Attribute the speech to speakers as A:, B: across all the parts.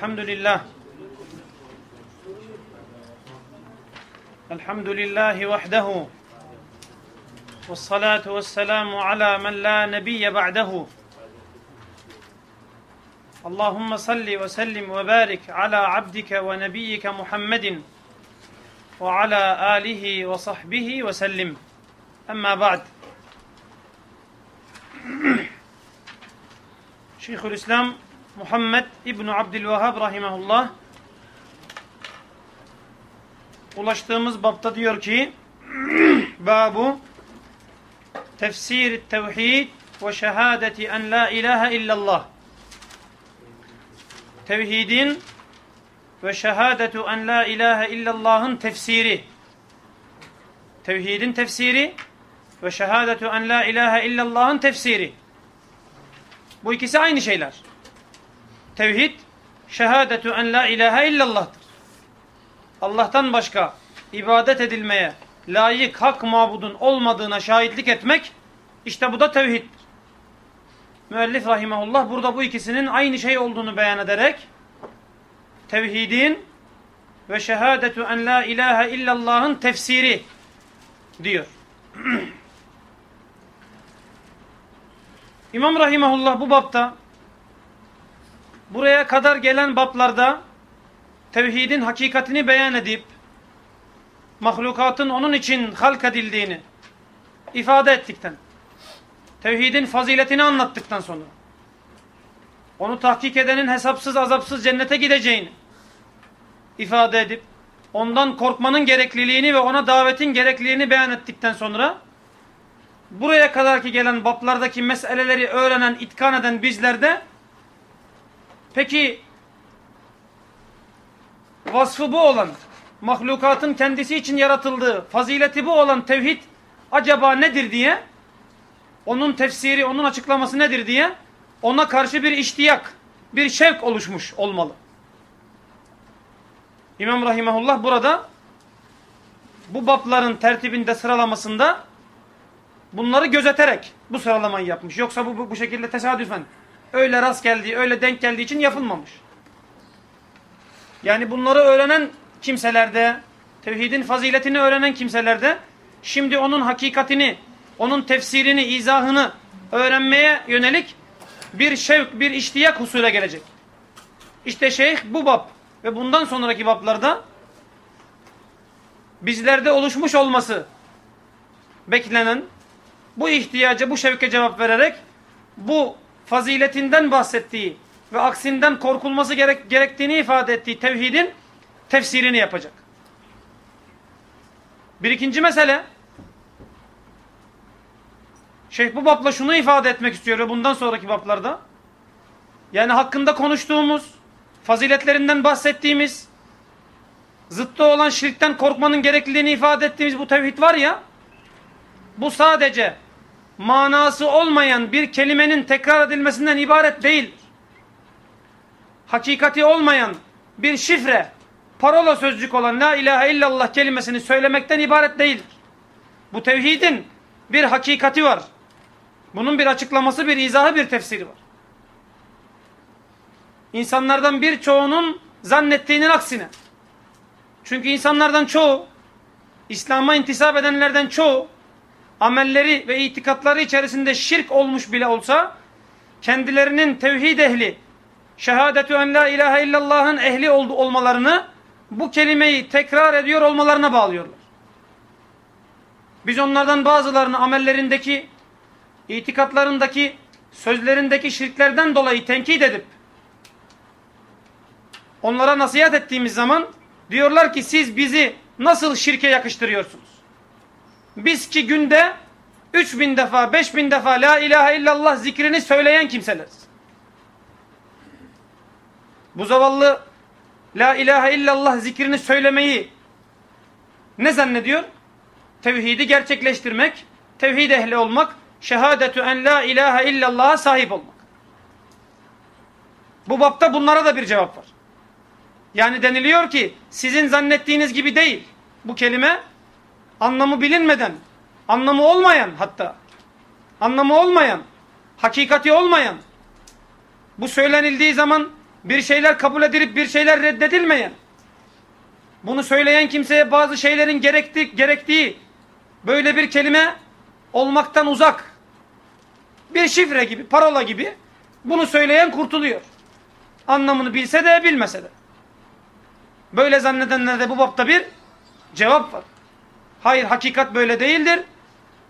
A: الحمد لله. الحمد لله وحده. والصلاة والسلام على من لا نبي بعده. اللهم صل وسلم وبارك على عبدك ونبيك محمد وعلى آله وصحبه وسلم. أما بعد. Şeyhülislam Muhammed İbn Abdülvehhab rahimehullah ulaştığımız bapta diyor ki babu tefsir tevhid ve şehadeti en la ilahe illallah. Tevhidin ve şehadetu en la ilahe illallah'ın tefsiri. Tevhidin tefsiri ve şehadetu en la ilahe illallah'ın tefsiri. Bu ikisi aynı şeyler. Tevhid, şehadetu en la ilahe illallah'tır. Allah'tan başka ibadet edilmeye layık hak mabudun olmadığına şahitlik etmek, işte bu da tevhiddir. Müellif rahimahullah burada bu ikisinin aynı şey olduğunu beyan ederek, tevhidin ve şehadetu en la ilahe illallah'ın tefsiri diyor. İmam Rahimahullah bu bapta buraya kadar gelen baplarda tevhidin hakikatini beyan edip mahlukatın onun için halk edildiğini ifade ettikten tevhidin faziletini anlattıktan sonra onu tahkik edenin hesapsız azapsız cennete gideceğini ifade edip ondan korkmanın gerekliliğini ve ona davetin gerekliliğini beyan ettikten sonra buraya kadarki gelen baplardaki meseleleri öğrenen, itkan eden bizlerde peki vasfı bu olan, mahlukatın kendisi için yaratıldığı, fazileti bu olan tevhid acaba nedir diye, onun tefsiri, onun açıklaması nedir diye ona karşı bir iştiyak, bir şevk oluşmuş olmalı. İmam Rahimahullah burada bu bapların tertibinde sıralamasında bunları gözeterek bu sıralamayı yapmış. Yoksa bu, bu, bu şekilde tesadüfen öyle rast geldiği, öyle denk geldiği için yapılmamış. Yani bunları öğrenen kimselerde, tevhidin faziletini öğrenen kimselerde, şimdi onun hakikatini, onun tefsirini, izahını öğrenmeye yönelik bir şevk, bir iştiyak husule gelecek. İşte şeyh bu bab ve bundan sonraki bablarda bizlerde oluşmuş olması beklenen bu ihtiyaca, bu şevke cevap vererek bu faziletinden bahsettiği ve aksinden korkulması gerek, gerektiğini ifade ettiği tevhidin tefsirini yapacak. Bir ikinci mesele Şeyh bu babla şunu ifade etmek istiyor ve bundan sonraki bablarda yani hakkında konuştuğumuz faziletlerinden bahsettiğimiz zıttı olan şirkten korkmanın gerekliliğini ifade ettiğimiz bu tevhid var ya bu sadece manası olmayan bir kelimenin tekrar edilmesinden ibaret değil. Hakikati olmayan bir şifre, parola sözcük olan La ilahe illallah kelimesini söylemekten ibaret değildir. Bu tevhidin bir hakikati var. Bunun bir açıklaması, bir izahı, bir tefsiri var. İnsanlardan birçoğunun zannettiğinin aksine. Çünkü insanlardan çoğu, İslam'a intisap edenlerden çoğu, amelleri ve itikatları içerisinde şirk olmuş bile olsa kendilerinin tevhid ehli, şehadetü en la ilahe illallah'ın ehli oldu olmalarını bu kelimeyi tekrar ediyor olmalarına bağlıyorlar. Biz onlardan bazılarını amellerindeki, itikatlarındaki, sözlerindeki şirklerden dolayı tenkit edip onlara nasihat ettiğimiz zaman diyorlar ki siz bizi nasıl şirke yakıştırıyorsunuz? Biz ki günde 3000 defa, 5000 defa la ilahe illallah zikrini söyleyen kimseleriz. Bu zavallı la ilahe illallah zikrini söylemeyi ne zannediyor? Tevhidi gerçekleştirmek, tevhid ehli olmak, şehadetü en la ilahe illallah'a sahip olmak. Bu bapta bunlara da bir cevap var. Yani deniliyor ki sizin zannettiğiniz gibi değil. Bu kelime anlamı bilinmeden, anlamı olmayan hatta, anlamı olmayan, hakikati olmayan, bu söylenildiği zaman bir şeyler kabul edilip bir şeyler reddedilmeyen, bunu söyleyen kimseye bazı şeylerin gerekti, gerektiği böyle bir kelime olmaktan uzak, bir şifre gibi, parola gibi bunu söyleyen kurtuluyor. Anlamını bilse de bilmese de. Böyle zannedenlerde bu bapta bir cevap var. Hayır hakikat böyle değildir.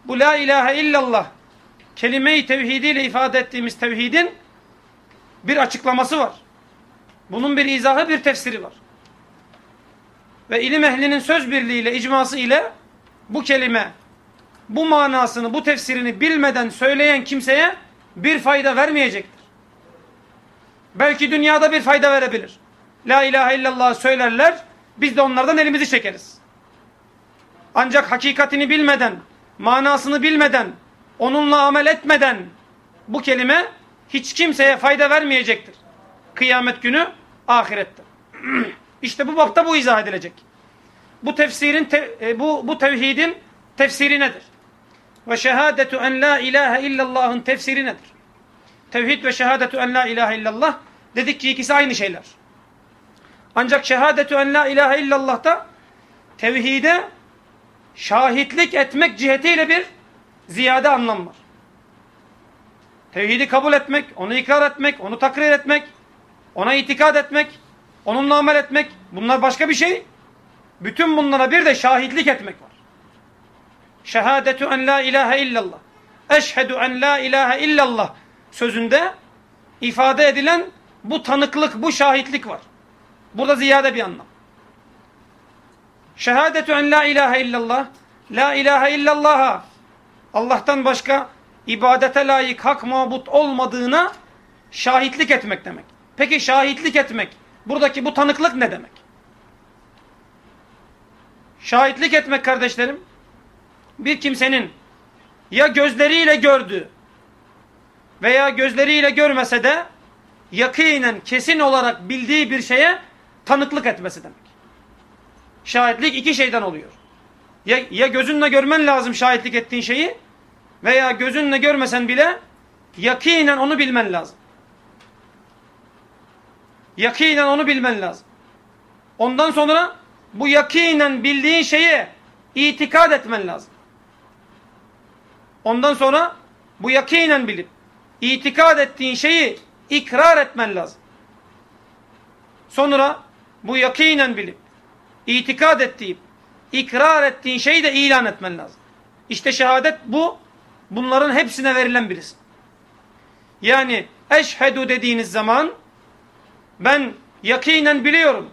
A: Bu la ilahe illallah kelime-i tevhidiyle ifade ettiğimiz tevhidin bir açıklaması var. Bunun bir izahı, bir tefsiri var. Ve ilim ehlinin söz birliğiyle, icması ile bu kelime, bu manasını, bu tefsirini bilmeden söyleyen kimseye bir fayda vermeyecektir. Belki dünyada bir fayda verebilir. La ilahe illallah söylerler, biz de onlardan elimizi çekeriz. Ancak hakikatini bilmeden, manasını bilmeden, onunla amel etmeden bu kelime hiç kimseye fayda vermeyecektir. Kıyamet günü ahirette. İşte bu bapta bu izah edilecek. Bu tefsirin te, e, bu bu tevhidin tefsiri nedir? Ve şehadetu en la ilahe illallah'ın tefsiri nedir? Tevhid ve şehadetu en la ilahe illallah dedik ki ikisi aynı şeyler. Ancak şehadetu en la ilahe illallah da tevhide şahitlik etmek cihetiyle bir ziyade anlam var. Tevhidi kabul etmek, onu ikrar etmek, onu takrir etmek, ona itikad etmek, onunla amel etmek bunlar başka bir şey. Bütün bunlara bir de şahitlik etmek var. Şehadetu en la ilahe illallah. Eşhedü en la ilahe illallah sözünde ifade edilen bu tanıklık, bu şahitlik var. Burada ziyade bir anlam. Şehadetu en la ilahe illallah. La ilahe illallah'a Allah'tan başka ibadete layık hak mabut olmadığına şahitlik etmek demek. Peki şahitlik etmek, buradaki bu tanıklık ne demek? Şahitlik etmek kardeşlerim, bir kimsenin ya gözleriyle gördüğü veya gözleriyle görmese de yakinen kesin olarak bildiği bir şeye tanıklık etmesi demek. Şahitlik iki şeyden oluyor. Ya, ya gözünle görmen lazım şahitlik ettiğin şeyi veya gözünle görmesen bile yakinen onu bilmen lazım. Yakinen onu bilmen lazım. Ondan sonra bu yakinen bildiğin şeye itikad etmen lazım. Ondan sonra bu yakinen bilip itikad ettiğin şeyi ikrar etmen lazım. Sonra bu yakinen bilip itikad ettiğin, ikrar ettiğin şeyi de ilan etmen lazım. İşte şehadet bu. Bunların hepsine verilen birisi. Yani eşhedü dediğiniz zaman ben yakinen biliyorum.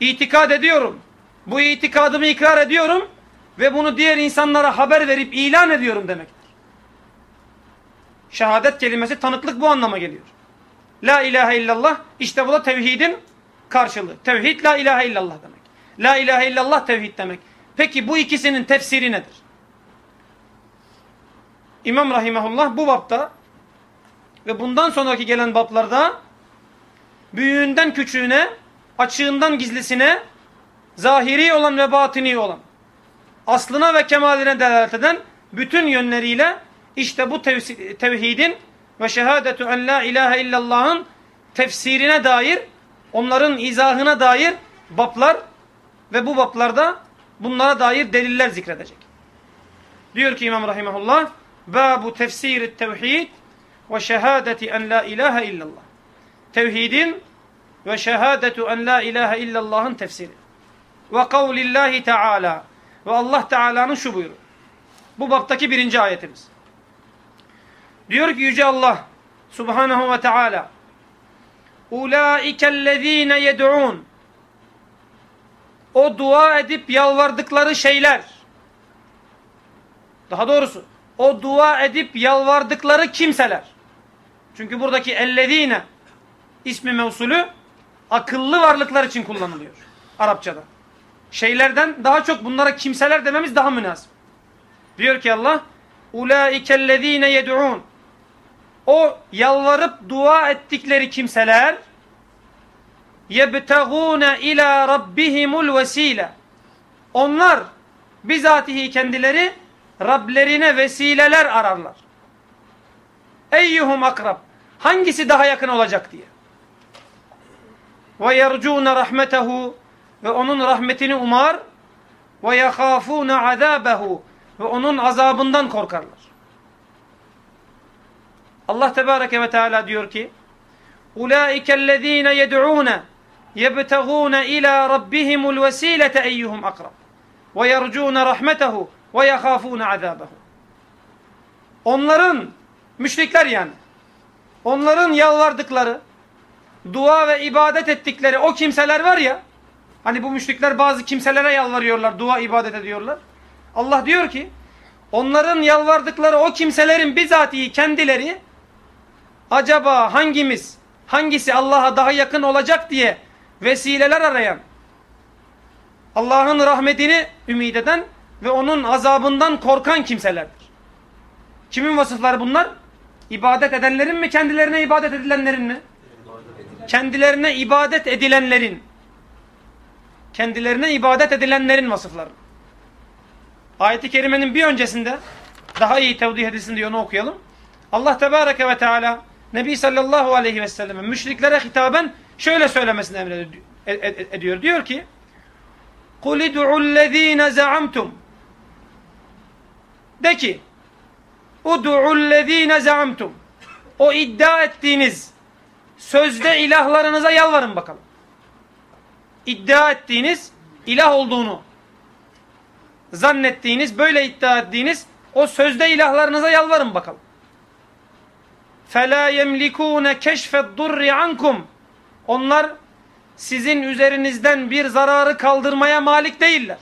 A: itikad ediyorum. Bu itikadımı ikrar ediyorum ve bunu diğer insanlara haber verip ilan ediyorum demektir. Şehadet kelimesi tanıklık bu anlama geliyor. La ilahe illallah işte bu da tevhidin karşılığı. Tevhid la ilahe illallah demek. La ilahe illallah tevhid demek. Peki bu ikisinin tefsiri nedir? İmam Rahimahullah bu bapta ve bundan sonraki gelen baplarda büyüğünden küçüğüne, açığından gizlisine, zahiri olan ve batini olan, aslına ve kemaline delalet eden bütün yönleriyle işte bu tevhidin ve şehadetu en la ilahe illallah'ın tefsirine dair, onların izahına dair baplar ve bu baplarda bunlara dair deliller zikredecek. Diyor ki İmam Rahimahullah, Babu tefsiri tevhid ve şehadeti en la ilahe illallah. Tevhidin ve şehadetu en la ilahe illallah'ın tefsiri. Ve kavlillahi teala. Ve Allah Teala'nın şu buyruğu. Bu baptaki birinci ayetimiz. Diyor ki Yüce Allah Subhanahu ve Teala Ulaikellezine yed'un O dua edip yalvardıkları şeyler daha doğrusu o dua edip yalvardıkları kimseler. Çünkü buradaki ellezine ismi mevsulü akıllı varlıklar için kullanılıyor Arapçada. Şeylerden daha çok bunlara kimseler dememiz daha münasip. Diyor ki Allah ulaikellezine yed'un o yalvarıp dua ettikleri kimseler yebtagûne ila rabbihimul vesile. Onlar bizatihi kendileri Rablerine vesileler ararlar. Eyyuhum akrab. Hangisi daha yakın olacak diye. Ve yercûne rahmetehu ve onun rahmetini umar ve yahafûne azâbehu ve onun azabından korkarlar. Allah Tebareke ve Teala diyor ki: "Ulaikellezîne yed'ûne يَبْتَغُونَ اِلَى رَبِّهِمُ الْوَس۪يلَةَ اَيُّهُمْ اَقْرَبُ وَيَرْجُونَ رَحْمَتَهُ وَيَخَافُونَ عَذَابَهُ Onların, müşrikler yani, onların yalvardıkları, dua ve ibadet ettikleri o kimseler var ya, hani bu müşrikler bazı kimselere yalvarıyorlar, dua ibadet ediyorlar. Allah diyor ki, onların yalvardıkları o kimselerin bizatihi kendileri, acaba hangimiz, hangisi Allah'a daha yakın olacak diye vesileler arayan, Allah'ın rahmetini ümit eden ve onun azabından korkan kimselerdir. Kimin vasıfları bunlar? İbadet edenlerin mi, kendilerine ibadet edilenlerin mi? Kendilerine ibadet edilenlerin. Kendilerine ibadet edilenlerin vasıfları. Ayet-i Kerime'nin bir öncesinde daha iyi tevdih edilsin diye onu okuyalım. Allah Tebareke ve Teala Nebi sallallahu aleyhi ve selleme müşriklere hitaben şöyle söylemesini emrediyor. Diyor ki قُلِ دُعُوا الَّذ۪ينَ زَعَمْتُمْ De ki اُدُعُوا الَّذ۪ينَ زَعَمْتُمْ O iddia ettiğiniz sözde ilahlarınıza yalvarın bakalım. İddia ettiğiniz ilah olduğunu zannettiğiniz, böyle iddia ettiğiniz o sözde ilahlarınıza yalvarın bakalım. فَلَا يَمْلِكُونَ كَشْفَ الضُّرِّ عَنْكُمْ Onlar sizin üzerinizden bir zararı kaldırmaya malik değiller.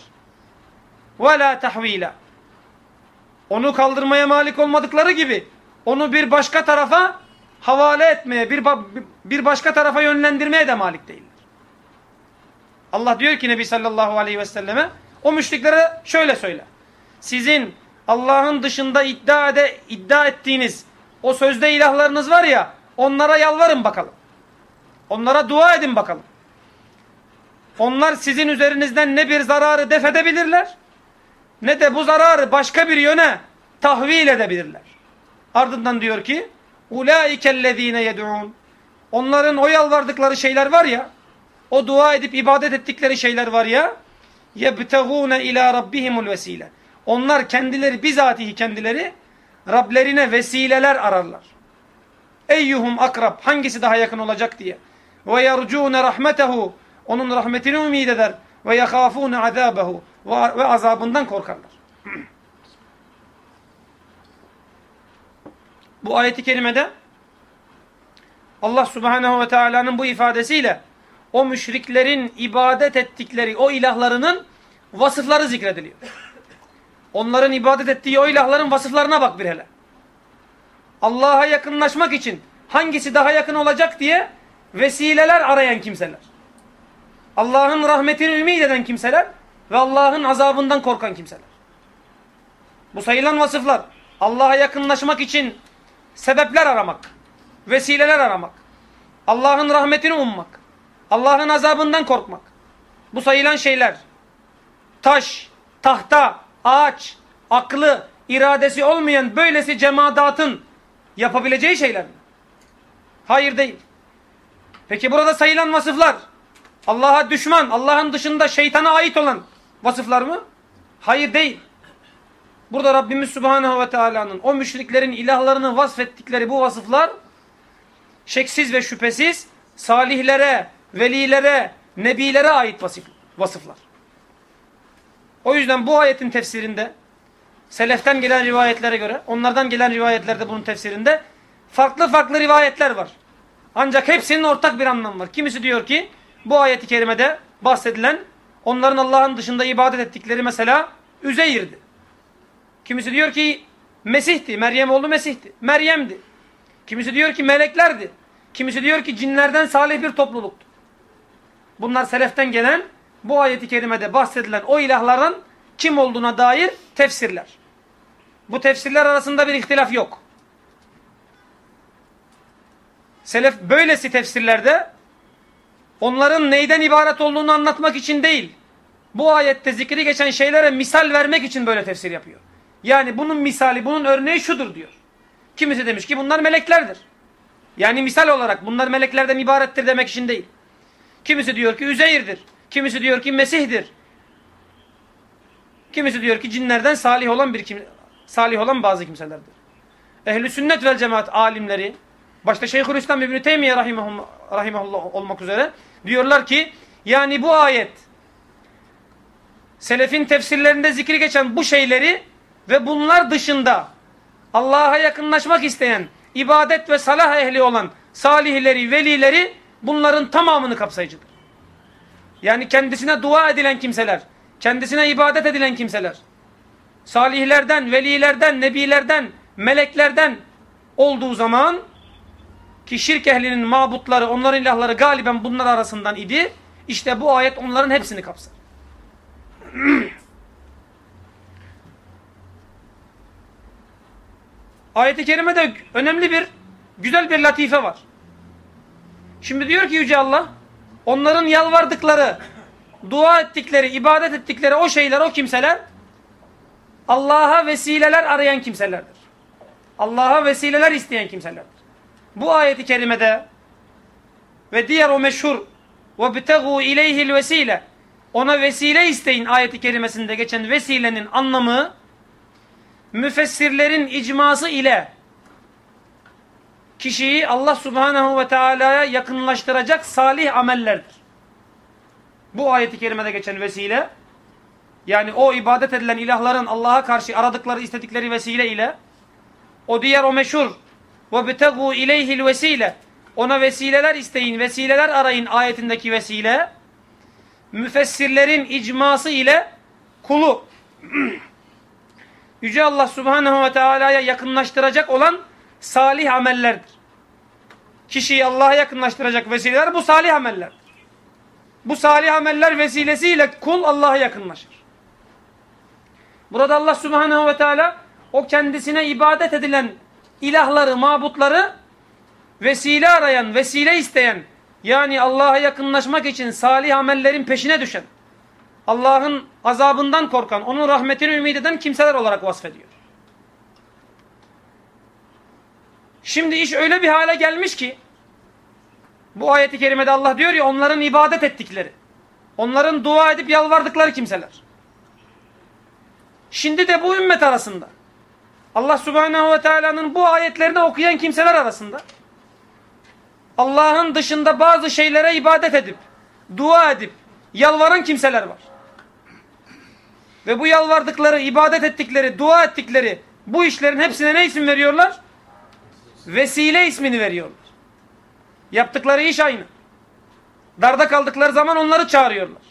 A: وَلَا تَحْو۪يلًا Onu kaldırmaya malik olmadıkları gibi onu bir başka tarafa havale etmeye, bir, bir başka tarafa yönlendirmeye de malik değiller. Allah diyor ki Nebi sallallahu aleyhi ve selleme o müşriklere şöyle söyle. Sizin Allah'ın dışında iddia, ede, iddia ettiğiniz o sözde ilahlarınız var ya onlara yalvarın bakalım. Onlara dua edin bakalım. Onlar sizin üzerinizden ne bir zararı def edebilirler ne de bu zararı başka bir yöne tahvil edebilirler. Ardından diyor ki اُولَٰئِكَ الَّذ۪ينَ يَدْعُونَ Onların o yalvardıkları şeyler var ya o dua edip ibadet ettikleri şeyler var ya يَبْتَغُونَ اِلَى رَبِّهِمُ الْوَس۪يلَ Onlar kendileri bizatihi kendileri Rablerine vesileler ararlar. Eyyuhum akrab hangisi daha yakın olacak diye. Ve yercûne rahmetehu onun rahmetini ümid eder. Ve yekâfûne azâbehu ve azabından korkarlar. bu ayeti kerimede Allah subhanehu ve teala'nın bu ifadesiyle o müşriklerin ibadet ettikleri o ilahlarının vasıfları zikrediliyor. Onların ibadet ettiği o ilahların vasıflarına bak bir hele. Allah'a yakınlaşmak için hangisi daha yakın olacak diye vesileler arayan kimseler. Allah'ın rahmetini ümit eden kimseler ve Allah'ın azabından korkan kimseler. Bu sayılan vasıflar Allah'a yakınlaşmak için sebepler aramak, vesileler aramak, Allah'ın rahmetini ummak, Allah'ın azabından korkmak. Bu sayılan şeyler taş, tahta, ağaç, aklı, iradesi olmayan böylesi cemaatın yapabileceği şeyler mi? Hayır değil. Peki burada sayılan vasıflar Allah'a düşman, Allah'ın dışında şeytana ait olan vasıflar mı? Hayır değil. Burada Rabbimiz Subhanahu ve Teala'nın o müşriklerin ilahlarını vasfettikleri bu vasıflar şeksiz ve şüphesiz salihlere, velilere, nebilere ait vasıflar. O yüzden bu ayetin tefsirinde seleften gelen rivayetlere göre onlardan gelen rivayetlerde bunun tefsirinde farklı farklı rivayetler var. Ancak hepsinin ortak bir anlamı var. Kimisi diyor ki bu ayeti kerimede bahsedilen onların Allah'ın dışında ibadet ettikleri mesela Üzeyr'di. Kimisi diyor ki Mesih'ti. Meryem oğlu Mesih'ti. Meryem'di. Kimisi diyor ki meleklerdi. Kimisi diyor ki cinlerden salih bir topluluktu. Bunlar seleften gelen bu ayeti kerimede bahsedilen o ilahların kim olduğuna dair tefsirler. Bu tefsirler arasında bir ihtilaf yok. Selef böylesi tefsirlerde onların neyden ibaret olduğunu anlatmak için değil, bu ayette zikri geçen şeylere misal vermek için böyle tefsir yapıyor. Yani bunun misali, bunun örneği şudur diyor. Kimisi demiş ki bunlar meleklerdir. Yani misal olarak bunlar meleklerden ibarettir demek için değil. Kimisi diyor ki Üzeyir'dir. Kimisi diyor ki Mesih'dir. Kimisi diyor ki cinlerden salih olan bir kim salih olan bazı kimselerdir. Ehli sünnet vel cemaat alimleri başta Şeyhülislam İbn Teymiyye rahimehullah olmak üzere diyorlar ki yani bu ayet selefin tefsirlerinde zikri geçen bu şeyleri ve bunlar dışında Allah'a yakınlaşmak isteyen, ibadet ve salah ehli olan salihleri, velileri bunların tamamını kapsayıcıdır. Yani kendisine dua edilen kimseler, kendisine ibadet edilen kimseler, salihlerden, velilerden, nebilerden, meleklerden olduğu zaman ki şirk ehlinin mabutları, onların ilahları galiben bunlar arasından idi. İşte bu ayet onların hepsini kapsar. Ayet-i kerimede önemli bir, güzel bir latife var. Şimdi diyor ki Yüce Allah, onların yalvardıkları, dua ettikleri, ibadet ettikleri o şeyler, o kimseler, Allah'a vesileler arayan kimselerdir. Allah'a vesileler isteyen kimselerdir Bu ayeti kerimede ve diğer o meşhur وَبْتَغُوا اِلَيْهِ الْوَسِيلَ Ona vesile isteyin ayeti kerimesinde geçen vesilenin anlamı müfessirlerin icması ile kişiyi Allah subhanehu ve teala'ya yakınlaştıracak salih amellerdir. Bu ayeti kerimede geçen vesile yani o ibadet edilen ilahların Allah'a karşı aradıkları istedikleri vesile ile o diğer o meşhur وَبْتَغُوا اِلَيْهِ الْوَسِيلَ Ona vesileler isteyin, vesileler arayın ayetindeki vesile müfessirlerin icması ile kulu Yüce Allah Subhanahu ve Teala'ya yakınlaştıracak olan salih amellerdir. Kişiyi Allah'a yakınlaştıracak vesileler bu salih amellerdir. Bu salih ameller vesilesiyle kul Allah'a yakınlaşır. Burada Allah Subhanahu ve Teala o kendisine ibadet edilen ilahları, mabutları vesile arayan, vesile isteyen yani Allah'a yakınlaşmak için salih amellerin peşine düşen Allah'ın azabından korkan, onun rahmetini ümit eden kimseler olarak vasfediyor. Şimdi iş öyle bir hale gelmiş ki bu ayeti kerimede Allah diyor ya onların ibadet ettikleri, onların dua edip yalvardıkları kimseler. Şimdi de bu ümmet arasında Allah subhanehu ve teala'nın bu ayetlerini okuyan kimseler arasında Allah'ın dışında bazı şeylere ibadet edip, dua edip, yalvaran kimseler var. Ve bu yalvardıkları, ibadet ettikleri, dua ettikleri bu işlerin hepsine ne isim veriyorlar? Vesile ismini veriyorlar. Yaptıkları iş aynı. Darda kaldıkları zaman onları çağırıyorlar.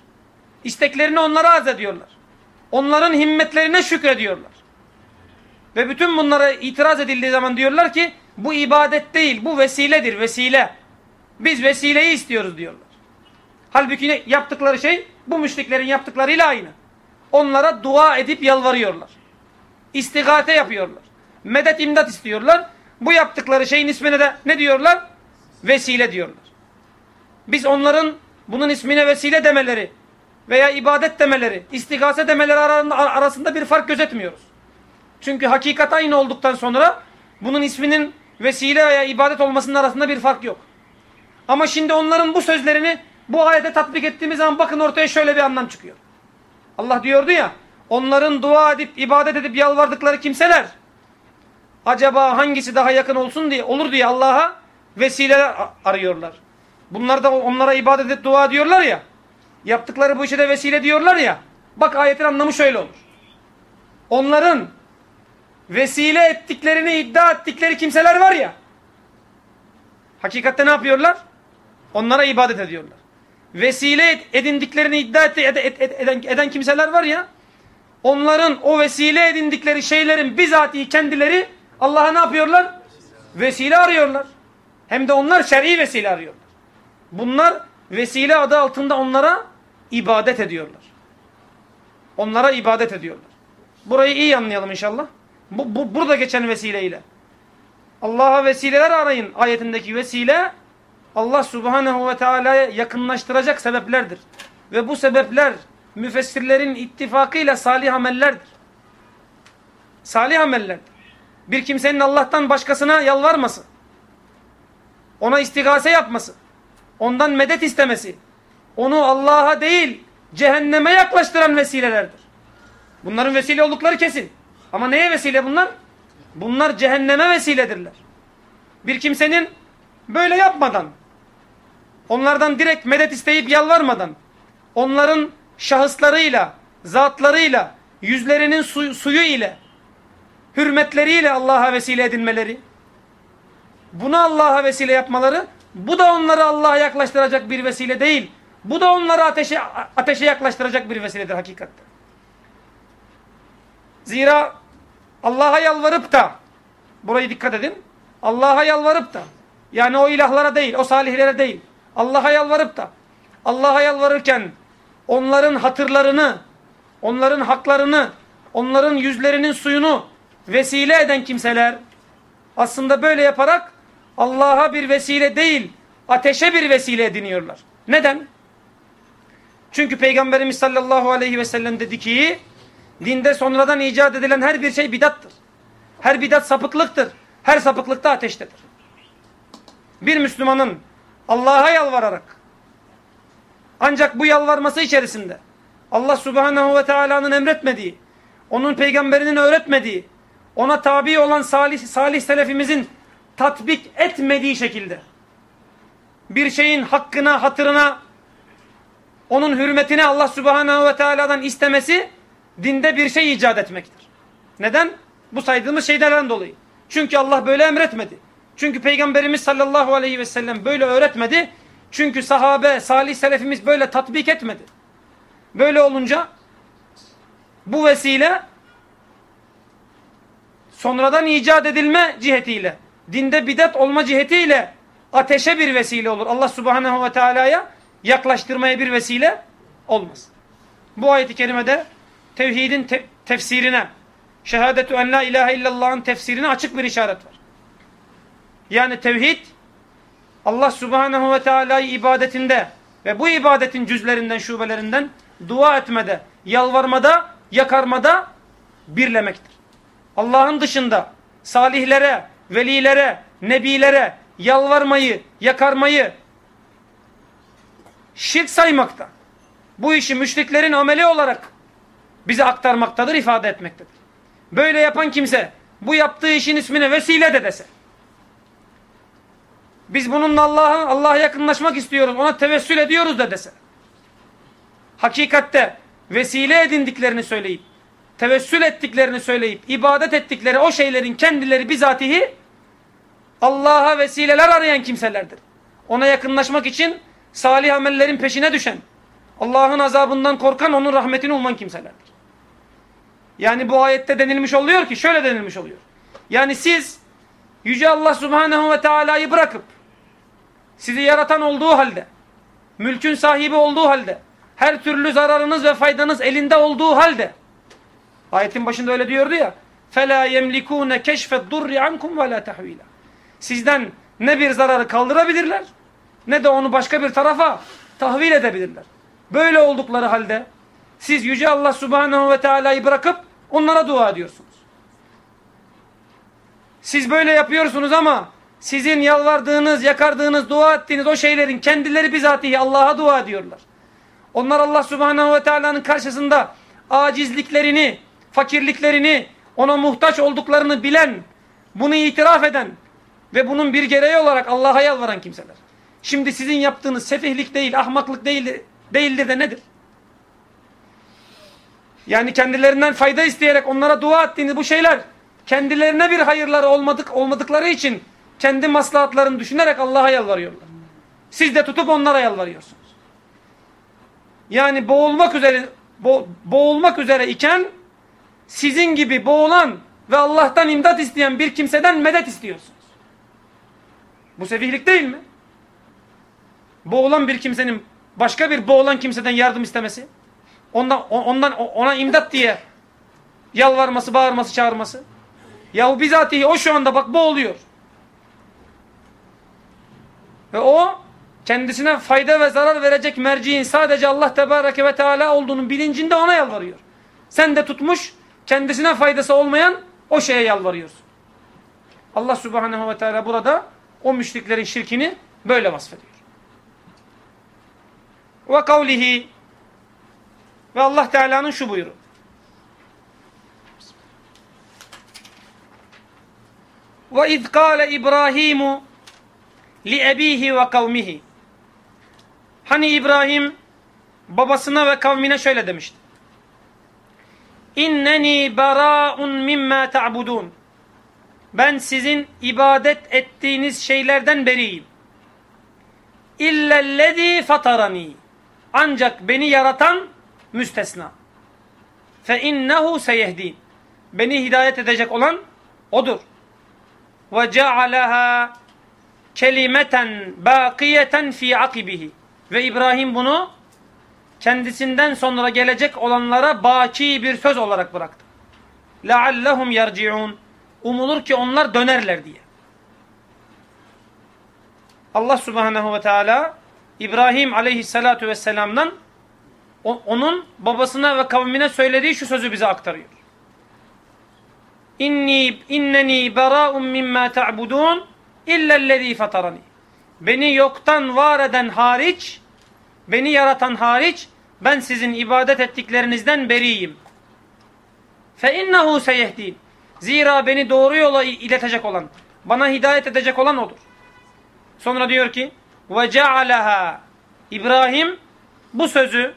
A: İsteklerini onlara arz ediyorlar. Onların himmetlerine şükrediyorlar. Ve bütün bunlara itiraz edildiği zaman diyorlar ki bu ibadet değil, bu vesiledir, vesile. Biz vesileyi istiyoruz diyorlar. Halbuki yaptıkları şey bu müşriklerin yaptıklarıyla aynı. Onlara dua edip yalvarıyorlar. İstigate yapıyorlar. Medet imdat istiyorlar. Bu yaptıkları şeyin ismine de ne diyorlar? Vesile diyorlar. Biz onların bunun ismine vesile demeleri veya ibadet demeleri, istigase demeleri arasında bir fark gözetmiyoruz. Çünkü hakikat aynı olduktan sonra bunun isminin vesile veya ibadet olmasının arasında bir fark yok. Ama şimdi onların bu sözlerini bu ayete tatbik ettiğimiz zaman bakın ortaya şöyle bir anlam çıkıyor. Allah diyordu ya onların dua edip ibadet edip yalvardıkları kimseler acaba hangisi daha yakın olsun diye olur diye Allah'a vesileler arıyorlar. Bunlar da onlara ibadet edip dua diyorlar ya yaptıkları bu işe de vesile diyorlar ya bak ayetin anlamı şöyle olur. Onların vesile ettiklerini iddia ettikleri kimseler var ya hakikatte ne yapıyorlar? Onlara ibadet ediyorlar vesile edindiklerini iddia et, ed, ed, ed, eden, eden kimseler var ya onların o vesile edindikleri şeylerin bizatihi kendileri Allah'a ne yapıyorlar? Vesile arıyorlar. Hem de onlar şer'i vesile arıyorlar. Bunlar vesile adı altında onlara ibadet ediyorlar. Onlara ibadet ediyorlar. Burayı iyi anlayalım inşallah. Bu, bu burada geçen vesileyle. Allah'a vesileler arayın ayetindeki vesile Allah subhanehu ve teala'ya yakınlaştıracak sebeplerdir. Ve bu sebepler müfessirlerin ittifakıyla salih amellerdir. Salih amellerdir. Bir kimsenin Allah'tan başkasına yalvarması, ona istigase yapması, ondan medet istemesi, onu Allah'a değil cehenneme yaklaştıran vesilelerdir. Bunların vesile oldukları kesin. Ama neye vesile bunlar? Bunlar cehenneme vesiledirler. Bir kimsenin böyle yapmadan, onlardan direkt medet isteyip yalvarmadan, onların şahıslarıyla, zatlarıyla, yüzlerinin su suyu ile, hürmetleriyle Allah'a vesile edinmeleri, bunu Allah'a vesile yapmaları, bu da onları Allah'a yaklaştıracak bir vesile değil. Bu da onları ateşe, ateşe yaklaştıracak bir vesiledir hakikatte. Zira Allah'a yalvarıp da, burayı dikkat edin, Allah'a yalvarıp da, yani o ilahlara değil, o salihlere değil, Allah'a yalvarıp da, Allah'a yalvarırken onların hatırlarını, onların haklarını, onların yüzlerinin suyunu vesile eden kimseler, aslında böyle yaparak Allah'a bir vesile değil, ateşe bir vesile ediniyorlar. Neden? Çünkü Peygamberimiz sallallahu aleyhi ve sellem dedi ki, dinde sonradan icat edilen her bir şey bidattır. Her bidat sapıklıktır. Her sapıklık da ateştedir. Bir Müslümanın Allah'a yalvararak, ancak bu yalvarması içerisinde Allah subhanehu ve teala'nın emretmediği, onun peygamberinin öğretmediği, ona tabi olan salih, salih selefimizin tatbik etmediği şekilde bir şeyin hakkına, hatırına, onun hürmetine Allah subhanehu ve teala'dan istemesi dinde bir şey icat etmektir. Neden? Bu saydığımız şeylerden dolayı. Çünkü Allah böyle emretmedi. Çünkü Peygamberimiz sallallahu aleyhi ve sellem böyle öğretmedi. Çünkü sahabe, salih selefimiz böyle tatbik etmedi. Böyle olunca bu vesile sonradan icat edilme cihetiyle, dinde bidat olma cihetiyle ateşe bir vesile olur. Allah subhanehu ve teala'ya yaklaştırmaya bir vesile olmaz. Bu ayeti kerimede tevhidin te tefsirine, şehadetü en la ilahe illallah'ın tefsirine açık bir işaret var. Yani tevhid, Allah subhanehu ve teala'yı ibadetinde ve bu ibadetin cüzlerinden, şubelerinden dua etmede, yalvarmada, yakarmada birlemektir. Allah'ın dışında salihlere, velilere, nebilere yalvarmayı, yakarmayı şirk saymakta. Bu işi müşriklerin ameli olarak bize aktarmaktadır, ifade etmektedir. Böyle yapan kimse bu yaptığı işin ismine vesile de dese. Biz bununla Allah'a Allah'a yakınlaşmak istiyoruz, ona tevessül ediyoruz da dese. Hakikatte vesile edindiklerini söyleyip, tevessül ettiklerini söyleyip, ibadet ettikleri o şeylerin kendileri bizatihi Allah'a vesileler arayan kimselerdir. Ona yakınlaşmak için salih amellerin peşine düşen, Allah'ın azabından korkan, onun rahmetini umman kimselerdir. Yani bu ayette denilmiş oluyor ki, şöyle denilmiş oluyor. Yani siz Yüce Allah Subhanahu ve Teala'yı bırakıp, sizi yaratan olduğu halde, mülkün sahibi olduğu halde, her türlü zararınız ve faydanız elinde olduğu halde, ayetin başında öyle diyordu ya, فَلَا يَمْلِكُونَ كَشْفَ الدُّرِّ عَنْكُمْ وَلَا تَحْوِيلًا Sizden ne bir zararı kaldırabilirler, ne de onu başka bir tarafa tahvil edebilirler. Böyle oldukları halde, siz Yüce Allah Subhanahu ve Teala'yı bırakıp onlara dua ediyorsunuz. Siz böyle yapıyorsunuz ama sizin yalvardığınız, yakardığınız, dua ettiğiniz o şeylerin kendileri bizatihi Allah'a dua ediyorlar. Onlar Allah Subhanahu ve Teala'nın karşısında acizliklerini, fakirliklerini, ona muhtaç olduklarını bilen, bunu itiraf eden ve bunun bir gereği olarak Allah'a yalvaran kimseler. Şimdi sizin yaptığınız sefihlik değil, ahmaklık değil, değildir de nedir? Yani kendilerinden fayda isteyerek onlara dua ettiğiniz bu şeyler kendilerine bir hayırları olmadık olmadıkları için kendi maslahatlarını düşünerek Allah'a yalvarıyorlar. Siz de tutup onlara yalvarıyorsunuz. Yani boğulmak üzere bo boğulmak üzere iken sizin gibi boğulan ve Allah'tan imdat isteyen bir kimseden medet istiyorsunuz. Bu sefihlik değil mi? Boğulan bir kimsenin başka bir boğulan kimseden yardım istemesi, ondan, ondan ona imdat diye yalvarması, bağırması, çağırması. Yahu bizatihi o şu anda bak boğuluyor. Ve o kendisine fayda ve zarar verecek merciğin sadece Allah Tebareke ve Teala olduğunun bilincinde ona yalvarıyor. Sen de tutmuş kendisine faydası olmayan o şeye yalvarıyorsun. Allah Subhanahu ve Teala burada o müşriklerin şirkini böyle vasfediyor. Ve kavlihi ve Allah Teala'nın şu buyruğu. Ve iz kâle İbrahimu li ebihi ve kavmihi. Hani İbrahim babasına ve kavmine şöyle demişti. İnneni berâ'un mimmâ ta'budun. Ben sizin ibadet ettiğiniz şeylerden beriyim. İllellezî fatarani. Ancak beni yaratan müstesna. Fe innehu seyehdin. Beni hidayet edecek olan odur. Ve cealaha kelimeten baqiyeten fi akibihi. Ve İbrahim bunu kendisinden sonra gelecek olanlara baki bir söz olarak bıraktı. لَعَلَّهُمْ يَرْجِعُونَ Umulur ki onlar dönerler diye. Allah subhanehu ve teala İbrahim aleyhissalatu vesselam'dan onun babasına ve kavmine söylediği şu sözü bize aktarıyor. İnni inneni bera'un mimma ta'budun illellezî fatarani. Beni yoktan var eden hariç, beni yaratan hariç ben sizin ibadet ettiklerinizden beriyim. Fe innehu seyehdin. Zira beni doğru yola iletecek olan, bana hidayet edecek olan odur. Sonra diyor ki ve cealaha İbrahim bu sözü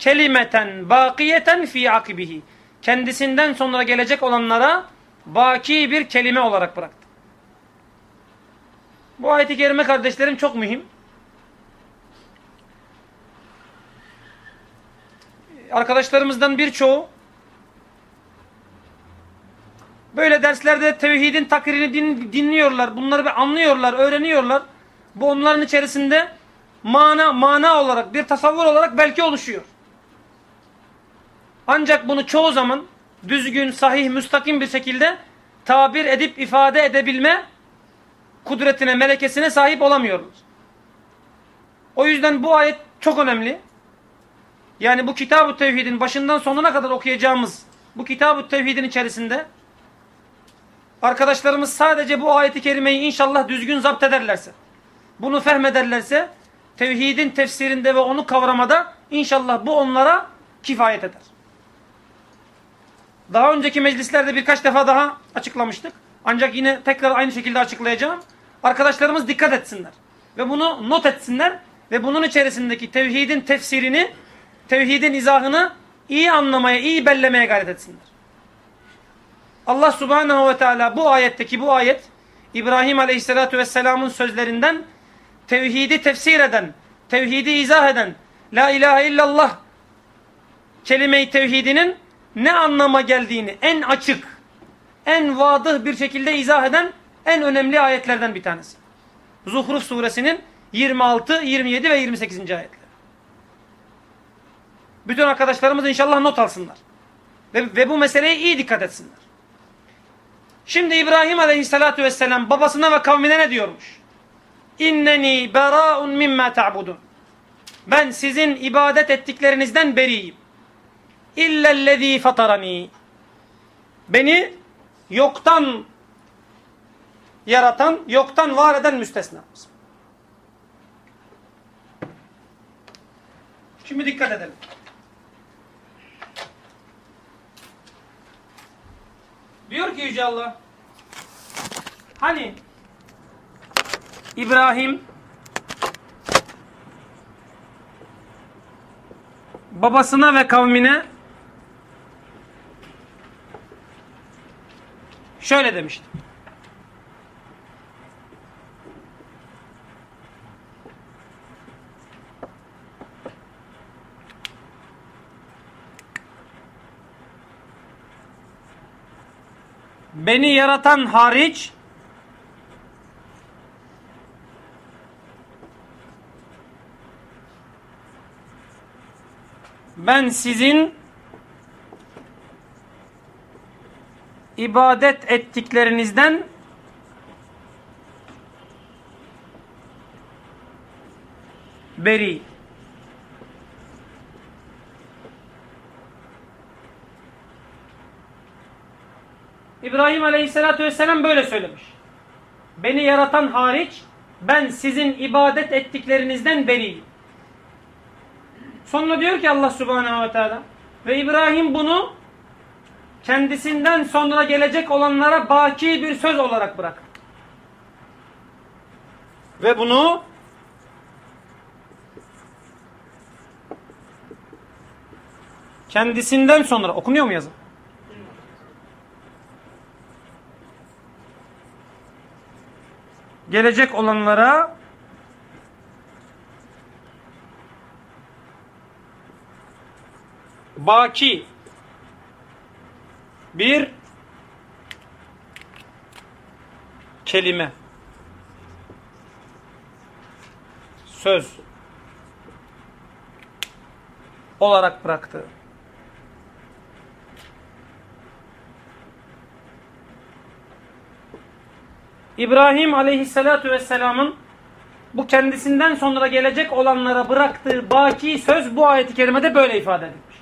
A: kelimeten bakiyeten fi akibihi kendisinden sonra gelecek olanlara baki bir kelime olarak bıraktı. Bu ayet-i kerime kardeşlerim çok mühim. Arkadaşlarımızdan birçoğu böyle derslerde tevhidin takririni din, dinliyorlar. Bunları bir anlıyorlar, öğreniyorlar. Bu onların içerisinde mana mana olarak, bir tasavvur olarak belki oluşuyor. Ancak bunu çoğu zaman düzgün, sahih, müstakim bir şekilde tabir edip ifade edebilme kudretine, melekesine sahip olamıyoruz. O yüzden bu ayet çok önemli. Yani bu Kitab-ı Tevhid'in başından sonuna kadar okuyacağımız bu Kitab-ı Tevhid'in içerisinde arkadaşlarımız sadece bu ayeti kerimeyi inşallah düzgün zapt ederlerse, bunu fehmederlerse tevhidin tefsirinde ve onu kavramada inşallah bu onlara kifayet eder. Daha önceki meclislerde birkaç defa daha açıklamıştık. Ancak yine tekrar aynı şekilde açıklayacağım. Arkadaşlarımız dikkat etsinler. Ve bunu not etsinler. Ve bunun içerisindeki tevhidin tefsirini, tevhidin izahını iyi anlamaya, iyi bellemeye gayret etsinler. Allah subhanehu ve teala bu ayetteki bu ayet İbrahim aleyhissalatu vesselamın sözlerinden tevhidi tefsir eden, tevhidi izah eden, la ilahe illallah kelime-i tevhidinin ne anlama geldiğini en açık, en vadıh bir şekilde izah eden en önemli ayetlerden bir tanesi. Zuhruf suresinin 26, 27 ve 28. ayetler. Bütün arkadaşlarımız inşallah not alsınlar. Ve, ve bu meseleye iyi dikkat etsinler. Şimdi İbrahim aleyhissalatu vesselam babasına ve kavmine ne diyormuş? İnneni bera'un mimma ta'budun. Ben sizin ibadet ettiklerinizden beriyim. İllellezî fatarani. Beni yoktan yaratan, yoktan var eden müstesna. Şimdi dikkat edelim. Diyor ki Yüce Allah hani İbrahim babasına ve kavmine şöyle demişti. Beni yaratan hariç ben sizin ibadet ettiklerinizden beri. İbrahim Aleyhisselatü Vesselam böyle söylemiş. Beni yaratan hariç ben sizin ibadet ettiklerinizden beriyim. Sonra diyor ki Allah subhanehu ve teala ve İbrahim bunu kendisinden sonra gelecek olanlara baki bir söz olarak bırak. Ve bunu kendisinden sonra okunuyor mu yazı? Gelecek olanlara baki bir kelime söz olarak bıraktı. İbrahim aleyhissalatu vesselamın bu kendisinden sonra gelecek olanlara bıraktığı baki söz bu ayeti kerimede böyle ifade edilmiş.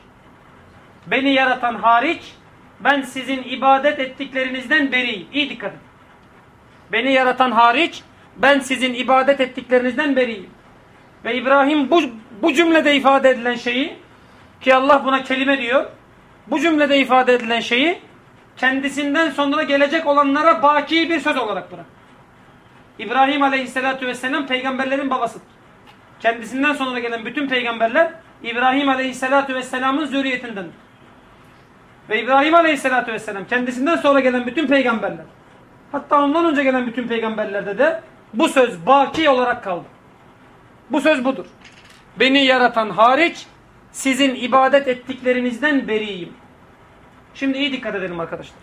A: Beni yaratan hariç ben sizin ibadet ettiklerinizden beriyim. İyi dikkat edin. Beni yaratan hariç ben sizin ibadet ettiklerinizden beriyim. Ve İbrahim bu, bu cümlede ifade edilen şeyi ki Allah buna kelime diyor. Bu cümlede ifade edilen şeyi kendisinden sonra gelecek olanlara baki bir söz olarak bırak. İbrahim aleyhissalatu vesselam peygamberlerin babasıdır. Kendisinden sonra gelen bütün peygamberler İbrahim aleyhissalatu vesselamın zürriyetindendir. Ve İbrahim aleyhissalatu vesselam kendisinden sonra gelen bütün peygamberler hatta ondan önce gelen bütün peygamberlerde de bu söz baki olarak kaldı. Bu söz budur. Beni yaratan hariç sizin ibadet ettiklerinizden beriyim. Şimdi iyi dikkat edelim arkadaşlar.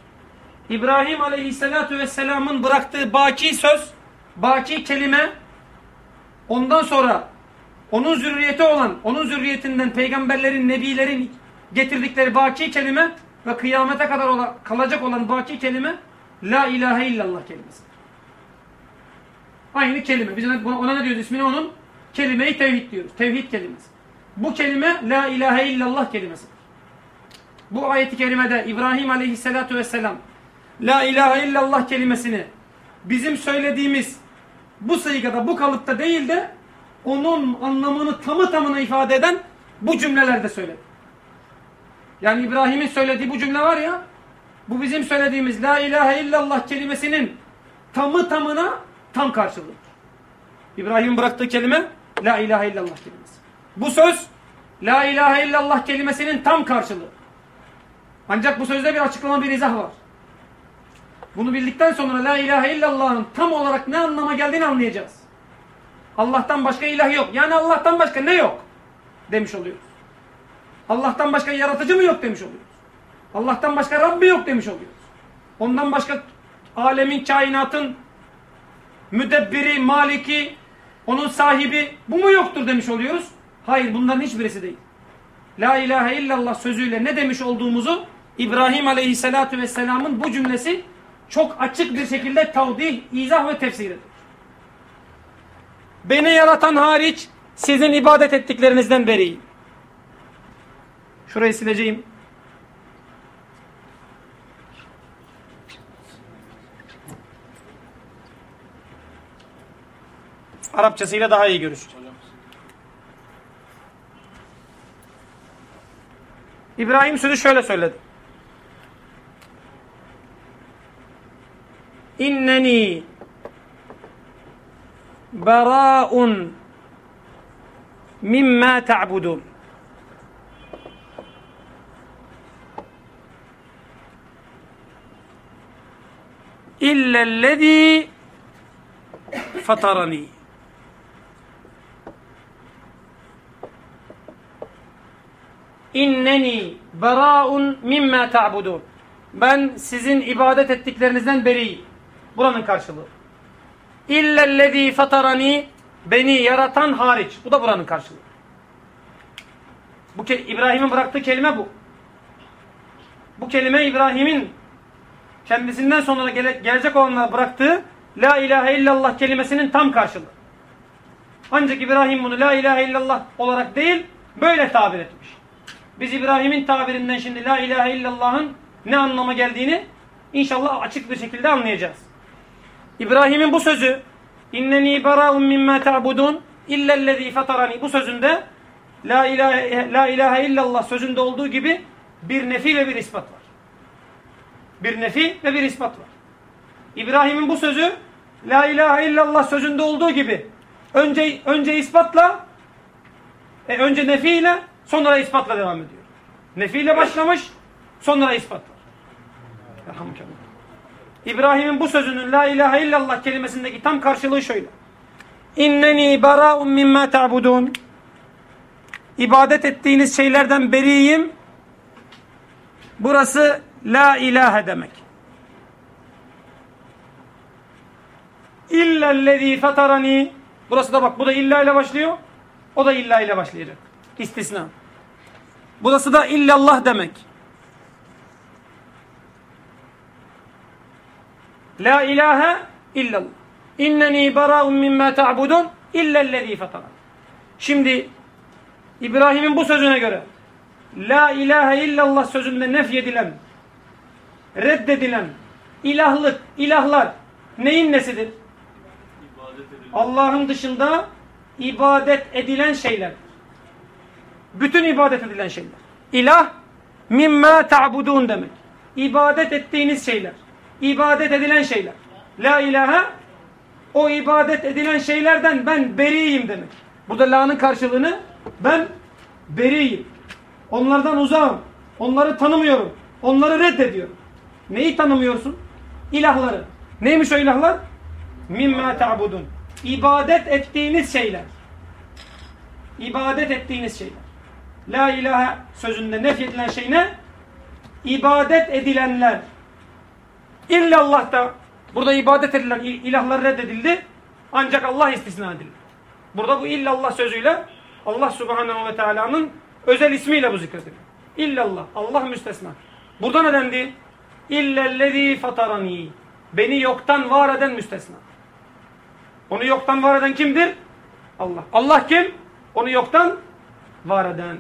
A: İbrahim aleyhissalatu vesselamın bıraktığı baki söz, baki kelime ondan sonra onun zürriyeti olan, onun zürriyetinden peygamberlerin, nebilerin getirdikleri baki kelime ve kıyamete kadar olan, kalacak olan baki kelime La ilahe illallah kelimesi. Aynı kelime. Biz ona, ne diyoruz ismini onun? Kelime-i tevhid diyoruz. Tevhid kelimesi. Bu kelime La ilahe illallah kelimesi. Bu ayeti kerimede İbrahim aleyhissalatu vesselam La ilahe illallah kelimesini bizim söylediğimiz bu sayıgada, bu kalıpta değil de onun anlamını tamı tamına ifade eden bu cümlelerde söyledi. Yani İbrahim'in söylediği bu cümle var ya, bu bizim söylediğimiz La ilahe illallah kelimesinin tamı tamına tam karşılığı. İbrahim'in bıraktığı kelime La ilahe illallah kelimesi. Bu söz La ilahe illallah kelimesinin tam karşılığı. Ancak bu sözde bir açıklama, bir izah var. Bunu bildikten sonra La ilahe illallah'ın tam olarak ne anlama geldiğini anlayacağız. Allah'tan başka ilah yok. Yani Allah'tan başka ne yok? Demiş oluyoruz. Allah'tan başka yaratıcı mı yok demiş oluyoruz. Allah'tan başka Rabbi yok demiş oluyoruz. Ondan başka alemin, kainatın müdebbiri, maliki, onun sahibi bu mu yoktur demiş oluyoruz. Hayır bunların hiçbirisi değil. La ilahe illallah sözüyle ne demiş olduğumuzu İbrahim aleyhissalatu vesselamın bu cümlesi çok açık bir şekilde tavdih, izah ve tefsir ediyor. Beni yaratan hariç sizin ibadet ettiklerinizden beriyim. Şurayı sileceğim. Arapçasıyla daha iyi görüşürüz. İbrahim sözü şöyle söyledi. İnneni berâun mimma ta'budun. İllellezî fatarani. İnneni berâun mimma ta'budun. Ben sizin ibadet ettiklerinizden beriyim. Buranın karşılığı. İllellezî fatarani beni yaratan hariç. Bu da buranın karşılığı. Bu İbrahim'in bıraktığı kelime bu. Bu kelime İbrahim'in kendisinden sonra gele, gelecek olanlara bıraktığı La ilahe illallah kelimesinin tam karşılığı. Ancak İbrahim bunu La ilahe illallah olarak değil böyle tabir etmiş. Biz İbrahim'in tabirinden şimdi La ilahe illallah'ın ne anlama geldiğini inşallah açık bir şekilde anlayacağız. İbrahim'in bu sözü inneni bera'un mimma ta'budun illellezî fatarani bu sözünde La ilahe, la ilahe illallah sözünde olduğu gibi bir nefi ve bir ispat var. Bir nefi ve bir ispat var. İbrahim'in bu sözü La ilahe illallah sözünde olduğu gibi önce önce ispatla e, önce nefiyle sonra ispatla devam ediyor. Nefiyle başlamış sonra ispat var. İbrahim'in bu sözünün La ilahe illallah kelimesindeki tam karşılığı şöyle. İnneni bara'un mimma ta'budun. İbadet ettiğiniz şeylerden beriyim. Burası la ilahe demek. İllellezî fetarani. Burası da bak bu da illa ile başlıyor. O da illa ile başlayacak. İstisna. Burası da illallah demek. La ilahe illallah. İnneni bara'un mimma ta'budun illellezî fetarani. Şimdi İbrahim'in bu sözüne göre La ilahe illallah sözünde nefyedilen, reddedilen ilahlık, ilahlar neyin nesidir? Allah'ın dışında ibadet edilen şeyler. Bütün ibadet edilen şeyler. İlah mimma ta'budun demek. İbadet ettiğiniz şeyler. İbadet edilen şeyler. La ilahe o ibadet edilen şeylerden ben beriyim demek. Burada la'nın karşılığını ben beriyim. Onlardan uzağım. Onları tanımıyorum. Onları reddediyorum. Neyi tanımıyorsun? İlahları. Neymiş o ilahlar? Mimma ta'budun. İbadet ettiğiniz şeyler. İbadet ettiğiniz şeyler. La ilahe sözünde nefyedilen şey ne? İbadet edilenler. İllallah da burada ibadet edilen ilahlar reddedildi. Ancak Allah istisna edildi. Burada bu illallah sözüyle Allah subhanehu ve teala'nın özel ismiyle bu zikredilir. İllallah. Allah müstesna. Burada ne dendi? İllellezî fatarani. Beni yoktan var eden müstesna. Onu yoktan var eden kimdir? Allah. Allah kim? Onu yoktan var eden.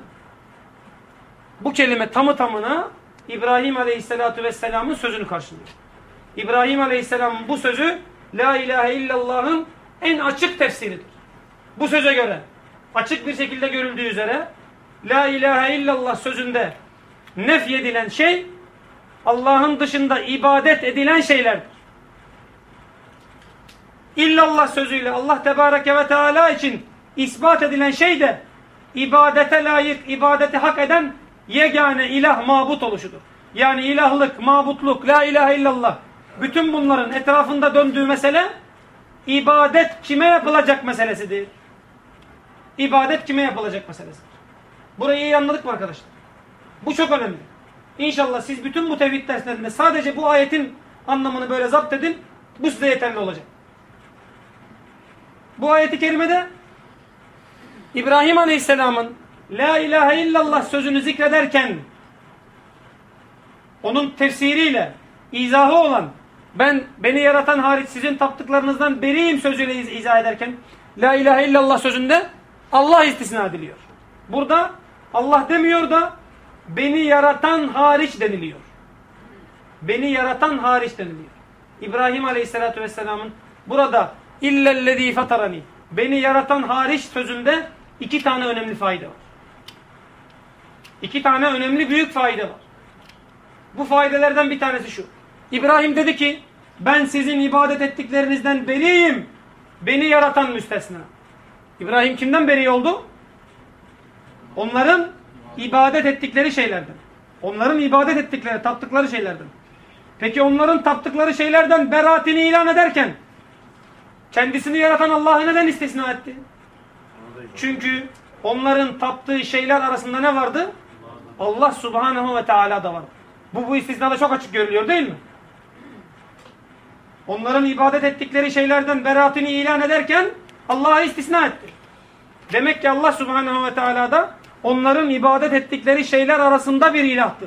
A: Bu kelime tamı tamına İbrahim Aleyhisselatü Vesselam'ın sözünü karşılıyor. İbrahim Aleyhisselam'ın bu sözü La ilahe illallah'ın en açık tefsiridir. Bu söze göre açık bir şekilde görüldüğü üzere La ilahe illallah sözünde nefyedilen şey Allah'ın dışında ibadet edilen şeylerdir. İllallah sözüyle Allah Tebareke ve Teala için ispat edilen şey de ibadete layık, ibadeti hak eden yegane ilah mabut oluşudur. Yani ilahlık, mabutluk, la ilahe illallah bütün bunların etrafında döndüğü mesele ibadet kime yapılacak meselesidir. İbadet kime yapılacak meselesidir. Burayı iyi anladık mı arkadaşlar? Bu çok önemli. İnşallah siz bütün bu tevhid derslerinde sadece bu ayetin anlamını böyle zapt edin. Bu size yeterli olacak. Bu ayeti kerimede İbrahim Aleyhisselam'ın La ilahe illallah sözünü zikrederken onun tefsiriyle izahı olan ben beni yaratan hariç sizin taptıklarınızdan beriyim sözüyle iz izah ederken La ilahe illallah sözünde Allah istisna ediliyor. Burada Allah demiyor da beni yaratan hariç deniliyor. Beni yaratan hariç deniliyor. İbrahim Aleyhisselatü Vesselam'ın burada illellezî fatarani beni yaratan hariç sözünde iki tane önemli fayda var. İki tane önemli büyük fayda var. Bu faydelerden bir tanesi şu. İbrahim dedi ki ben sizin ibadet ettiklerinizden beriyim. Beni yaratan müstesna. İbrahim kimden beri oldu? Onların ibadet ettikleri şeylerden. Onların ibadet ettikleri, taptıkları şeylerden. Peki onların taptıkları şeylerden beraatini ilan ederken kendisini yaratan Allah'ı neden istisna etti? Çünkü onların taptığı şeyler arasında ne vardı? Allah subhanehu ve teala da var. Bu, bu istisnada çok açık görülüyor değil mi? Onların ibadet ettikleri şeylerden beraatini ilan ederken Allah'a istisna etti. Demek ki Allah subhanehu ve teala da onların ibadet ettikleri şeyler arasında bir ilahtı.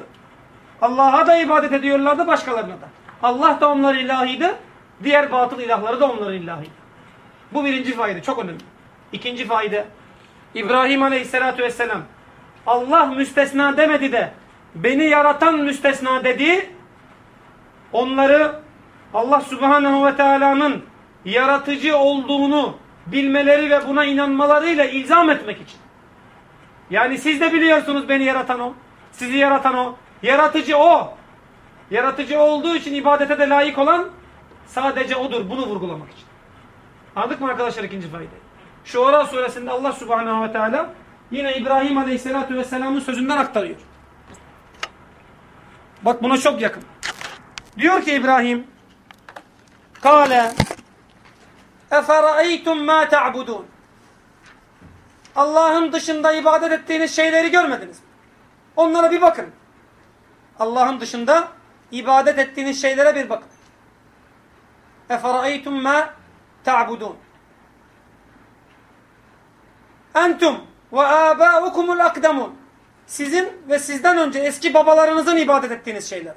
A: Allah'a da ibadet ediyorlardı başkalarına da. Allah da onların ilahıydı. Diğer batıl ilahları da onların ilahıydı. Bu birinci fayda. Çok önemli. İkinci fayda. İbrahim aleyhissalatü vesselam Allah müstesna demedi de beni yaratan müstesna dedi. Onları Allah subhanehu ve teala'nın yaratıcı olduğunu bilmeleri ve buna inanmalarıyla ilzam etmek için. Yani siz de biliyorsunuz beni yaratan o. Sizi yaratan o. Yaratıcı o. Yaratıcı olduğu için ibadete de layık olan sadece odur. Bunu vurgulamak için. Anladık mı arkadaşlar ikinci faydayı? Şuara suresinde Allah subhanehu ve teala yine İbrahim aleyhissalatu vesselamın sözünden aktarıyor. Bak buna çok yakın. Diyor ki İbrahim Kale Efera'eytum ma ta'budun Allah'ın dışında ibadet ettiğiniz şeyleri görmediniz mi? Onlara bir bakın. Allah'ın dışında ibadet ettiğiniz şeylere bir bakın. Efera'eytum ma ta'budun Entum ve âbâukumul akdemun Sizin ve sizden önce eski babalarınızın ibadet ettiğiniz şeyler.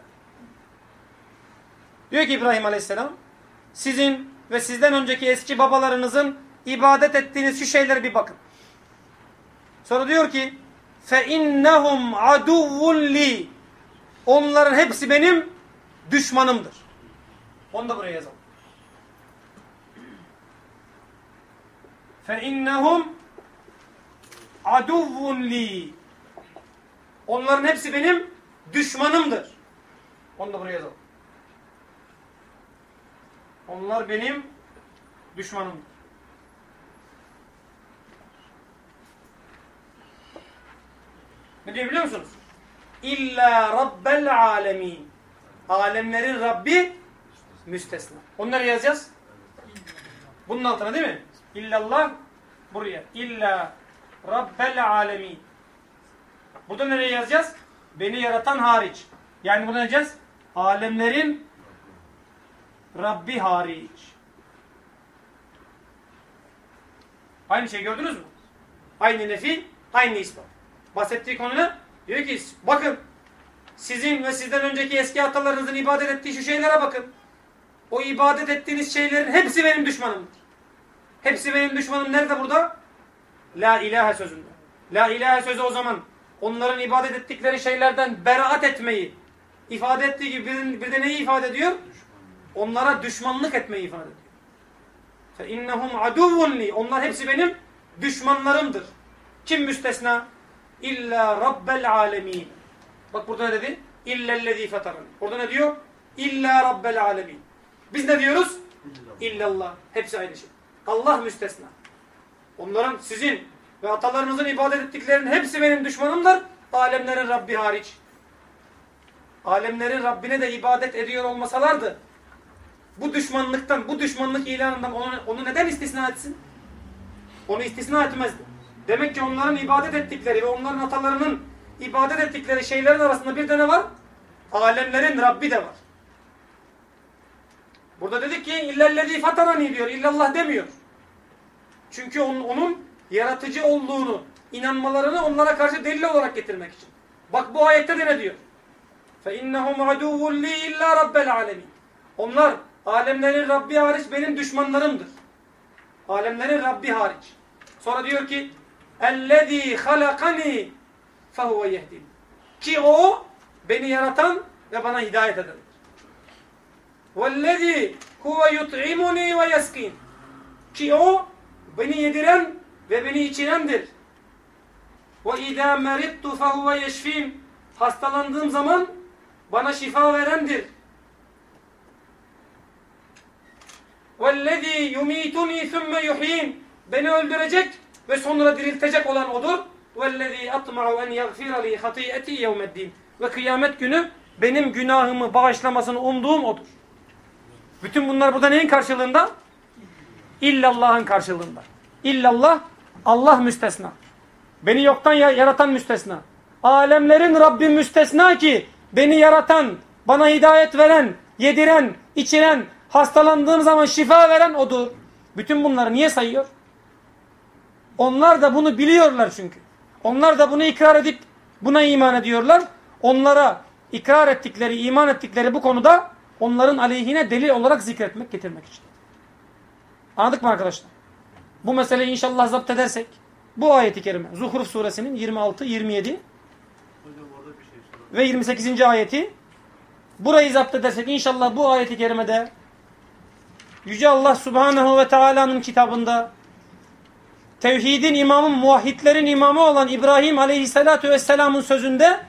A: Diyor ki İbrahim Aleyhisselam sizin ve sizden önceki eski babalarınızın ibadet ettiğiniz şu şeylere bir bakın. Sonra diyor ki فَاِنَّهُمْ عَدُوٌ li Onların hepsi benim düşmanımdır. Onu da buraya yazalım. فَاِنَّهُمْ عَدُوٌ li Onların hepsi benim düşmanımdır. Onu da buraya yazalım. Onlar benim düşmanımdır. Ne diyor biliyor musunuz? İlla rabbel alemin. Alemlerin Rabbi müstesna. Onları yazacağız. Bunun altına değil mi? İllallah buraya. İlla rabbel alemin. Burada nereye yazacağız? Beni yaratan hariç. Yani burada ne diyeceğiz? Alemlerin Rabbi hariç. Aynı şey gördünüz mü? Aynı nefi, aynı ispat. Bahsettiği konu ne? Diyor ki bakın sizin ve sizden önceki eski atalarınızın ibadet ettiği şu şeylere bakın. O ibadet ettiğiniz şeylerin hepsi benim düşmanımdır. Hepsi benim düşmanım nerede burada? La ilahe sözünde. La ilahe sözü o zaman onların ibadet ettikleri şeylerden beraat etmeyi ifade ettiği gibi bir, bir de neyi ifade ediyor? Onlara düşmanlık etmeyi ifade ediyor. فَاِنَّهُمْ عَدُوٌ لِي Onlar hepsi benim düşmanlarımdır. Kim müstesna? İlla rabbel alemin. Bak burada ne dedi? İllellezî fetaran. Orada ne diyor? İlla rabbel alemin. Biz ne diyoruz? İllallah. Hepsi aynı şey. Allah müstesna. Onların sizin ve atalarınızın ibadet ettiklerinin hepsi benim düşmanımdır. Alemlerin Rabbi hariç. Alemlerin Rabbine de ibadet ediyor olmasalardı bu düşmanlıktan, bu düşmanlık ilanından onu, onu neden istisna etsin? Onu istisna etmezdi. Demek ki onların ibadet ettikleri ve onların atalarının ibadet ettikleri şeylerin arasında bir tane var. Alemlerin Rabbi de var. Burada dedik ki illellezî fatarani diyor. İllallah demiyor. Çünkü onun, onun yaratıcı olduğunu, inanmalarını onlara karşı delil olarak getirmek için. Bak bu ayette de ne diyor? فَاِنَّهُمْ عَدُوٌ لِي اِلَّا رَبَّ الْعَالَمِينَ Onlar alemlerin Rabbi hariç benim düşmanlarımdır. Alemlerin Rabbi hariç. Sonra diyor ki اَلَّذ۪ي خَلَقَنِي فَهُوَ يَهْدِينَ Ki o beni yaratan ve bana hidayet edendir. وَالَّذ۪ي هُوَ يُطْعِمُنِي وَيَسْقِينَ Ki o beni yediren ve beni içirendir. وَاِذَا مَرِضْتُ فَهُوَ يَشْفِينَ Hastalandığım zaman bana şifa verendir. وَالَّذ۪ي يُم۪يتُن۪ي ثُمَّ يُحْيِينَ Beni öldürecek ve sonra diriltecek olan odur. وَالَّذ۪ي أَطْمَعُ اَنْ يَغْفِرَ لِي خَطِيئَتِي يَوْمَ الدِّينِ Ve kıyamet günü benim günahımı bağışlamasını umduğum odur. Bütün bunlar burada neyin karşılığında? İllallah'ın karşılığında. İllallah, Allah müstesna. Beni yoktan yaratan müstesna. Alemlerin Rabbi müstesna ki beni yaratan, bana hidayet veren, yediren, içiren, hastalandığım zaman şifa veren odur. Bütün bunları niye sayıyor? Onlar da bunu biliyorlar çünkü. Onlar da bunu ikrar edip buna iman ediyorlar. Onlara ikrar ettikleri, iman ettikleri bu konuda onların aleyhine delil olarak zikretmek, getirmek için. Anladık mı arkadaşlar? Bu meseleyi inşallah zapt edersek bu ayeti kerime Zuhruf suresinin 26, 27 ve 28. ayeti burayı zapt edersek inşallah bu ayeti kerimede Yüce Allah Subhanahu ve Taala'nın kitabında tevhidin imamı, muvahhidlerin imamı olan İbrahim aleyhissalatu vesselamın sözünde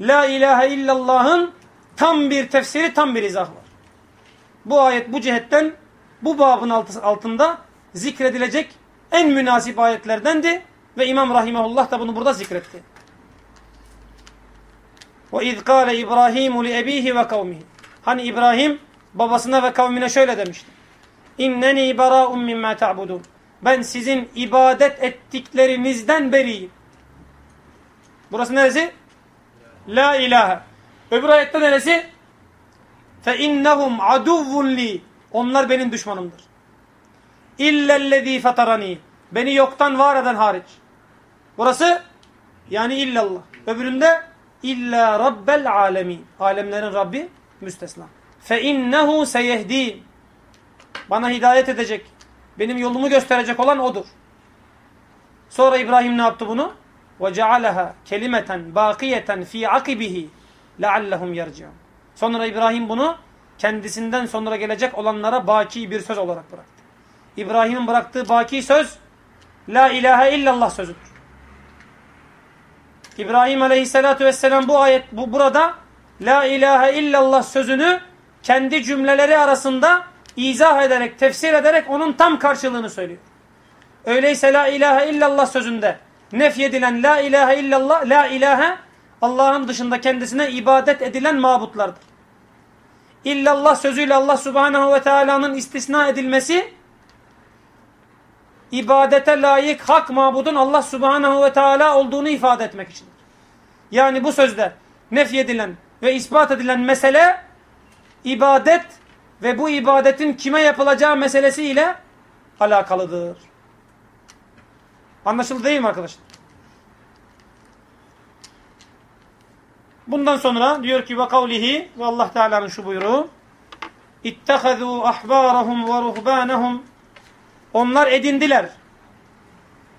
A: La ilahe illallah'ın tam bir tefsiri, tam bir izah var. Bu ayet bu cihetten bu babın altında zikredilecek en münasip ayetlerdendi ve İmam Rahimahullah da bunu burada zikretti. İbrahimu li ebihi ve kavmihi. Hani İbrahim babasına ve kavmine şöyle demişti. İnneni berâ'un mimmâ ta'budun. Ben sizin ibadet ettiklerinizden beriyim. Burası neresi? La ilahe. Öbür ayette neresi? Fe innehum aduvvun li. Onlar benim düşmanımdır. İllellezî fatarani. Beni yoktan var eden hariç. Burası yani illallah. Öbüründe illa rabbel alemin. Alemlerin Rabbi müstesna. Fe innehu seyehdin. Bana hidayet edecek. Benim yolumu gösterecek olan odur. Sonra İbrahim ne yaptı bunu? وَجَعَلَهَا kelimeten bakiyeten fi akibihi لَعَلَّهُمْ يَرْجِعُونَ Sonra İbrahim bunu kendisinden sonra gelecek olanlara baki bir söz olarak bıraktı. İbrahim'in bıraktığı baki söz La ilahe illallah sözüdür. İbrahim aleyhissalatu vesselam bu ayet bu burada La ilahe illallah sözünü kendi cümleleri arasında izah ederek, tefsir ederek onun tam karşılığını söylüyor. Öyleyse la ilahe illallah sözünde nefyedilen la ilahe illallah, la ilahe Allah'ın dışında kendisine ibadet edilen mabutlardır. İllallah sözüyle Allah subhanehu ve teala'nın istisna edilmesi ibadete layık hak mabudun Allah subhanehu ve teala olduğunu ifade etmek içindir. Yani bu sözde nefyedilen ve ispat edilen mesele ibadet ve bu ibadetin kime yapılacağı meselesiyle alakalıdır. Anlaşıldı değil mi arkadaşlar? Bundan sonra diyor ki ve kavlihi ve Allah Teala'nın şu buyruğu İttehazû ahbârahum ve ruhbânehum Onlar edindiler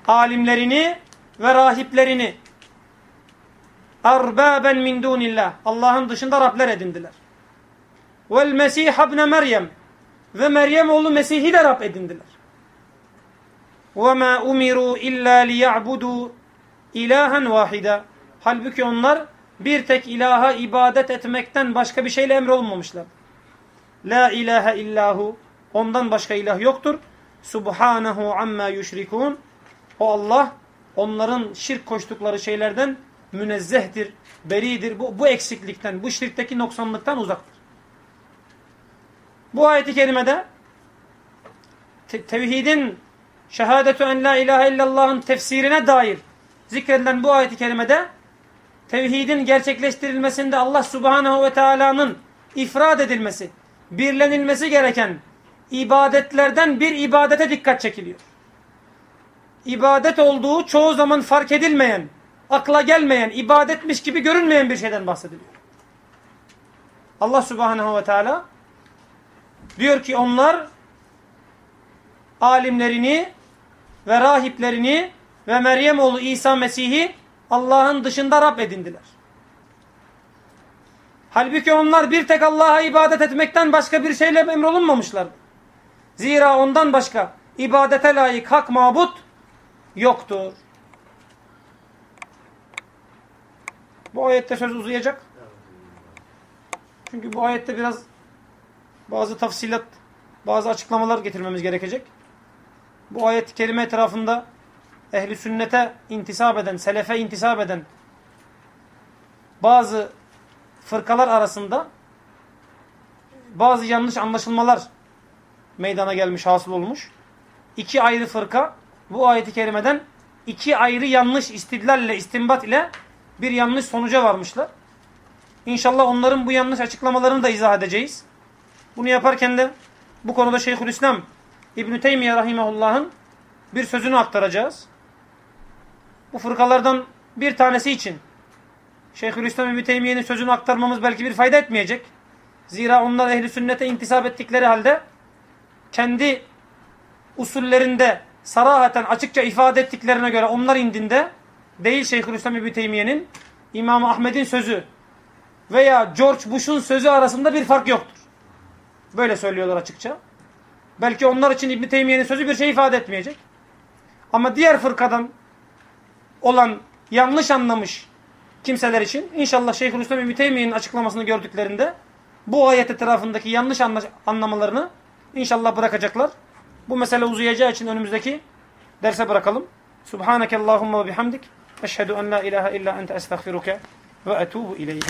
A: alimlerini ve rahiplerini arbâben min dûnillah Allah'ın dışında Rabler edindiler. Vel Mesih ibn Meryem ve Meryem oğlu Mesih'i de Rab edindiler. Ve ma umiru illa liya'budu ilahen vahida. Halbuki onlar bir tek ilaha ibadet etmekten başka bir şeyle emrolunmamışlar. La ilahe illahu. Ondan başka ilah yoktur. Subhanahu amma yüşrikun. O Allah onların şirk koştukları şeylerden münezzehtir, beridir. Bu, bu eksiklikten, bu şirkteki noksanlıktan uzaktır. Bu ayeti kerimede te tevhidin şehadetu en la ilahe illallah'ın tefsirine dair zikredilen bu ayeti kerimede tevhidin gerçekleştirilmesinde Allah subhanehu ve teala'nın ifrad edilmesi, birlenilmesi gereken ibadetlerden bir ibadete dikkat çekiliyor. İbadet olduğu çoğu zaman fark edilmeyen, akla gelmeyen, ibadetmiş gibi görünmeyen bir şeyden bahsediliyor. Allah subhanehu ve teala Diyor ki onlar alimlerini ve rahiplerini ve Meryem oğlu İsa Mesih'i Allah'ın dışında Rab edindiler. Halbuki onlar bir tek Allah'a ibadet etmekten başka bir şeyle emrolunmamışlardı. Zira ondan başka ibadete layık hak mabut yoktur. Bu ayette söz uzayacak. Çünkü bu ayette biraz bazı tafsilat, bazı açıklamalar getirmemiz gerekecek. Bu ayet-i kerime etrafında ehli sünnete intisap eden, selefe intisap eden bazı fırkalar arasında bazı yanlış anlaşılmalar meydana gelmiş, hasıl olmuş. İki ayrı fırka bu ayeti kerimeden iki ayrı yanlış istidlalle, istimbat ile bir yanlış sonuca varmışlar. İnşallah onların bu yanlış açıklamalarını da izah edeceğiz. Bunu yaparken de bu konuda Şeyhülislam İbn-i Teymiye Rahimahullah'ın bir sözünü aktaracağız. Bu fırkalardan bir tanesi için Şeyhülislam İbn-i Teymiye'nin sözünü aktarmamız belki bir fayda etmeyecek. Zira onlar ehli sünnete intisap ettikleri halde kendi usullerinde sarahaten açıkça ifade ettiklerine göre onlar indinde değil Şeyhülislam İbn Teymiye'nin İmam Ahmed'in sözü veya George Bush'un sözü arasında bir fark yoktur. Böyle söylüyorlar açıkça. Belki onlar için İbn Teymiye'nin sözü bir şey ifade etmeyecek. Ama diğer fırkadan olan yanlış anlamış kimseler için inşallah Şeyhülislam İbni Teymiye'nin açıklamasını gördüklerinde bu ayet etrafındaki yanlış anlamalarını inşallah bırakacaklar. Bu mesele uzayacağı için önümüzdeki derse bırakalım. Subhaneke Allahumma bihamdik. Eşhedü en la ilahe illa ente estağfiruke ve etubu ileyh.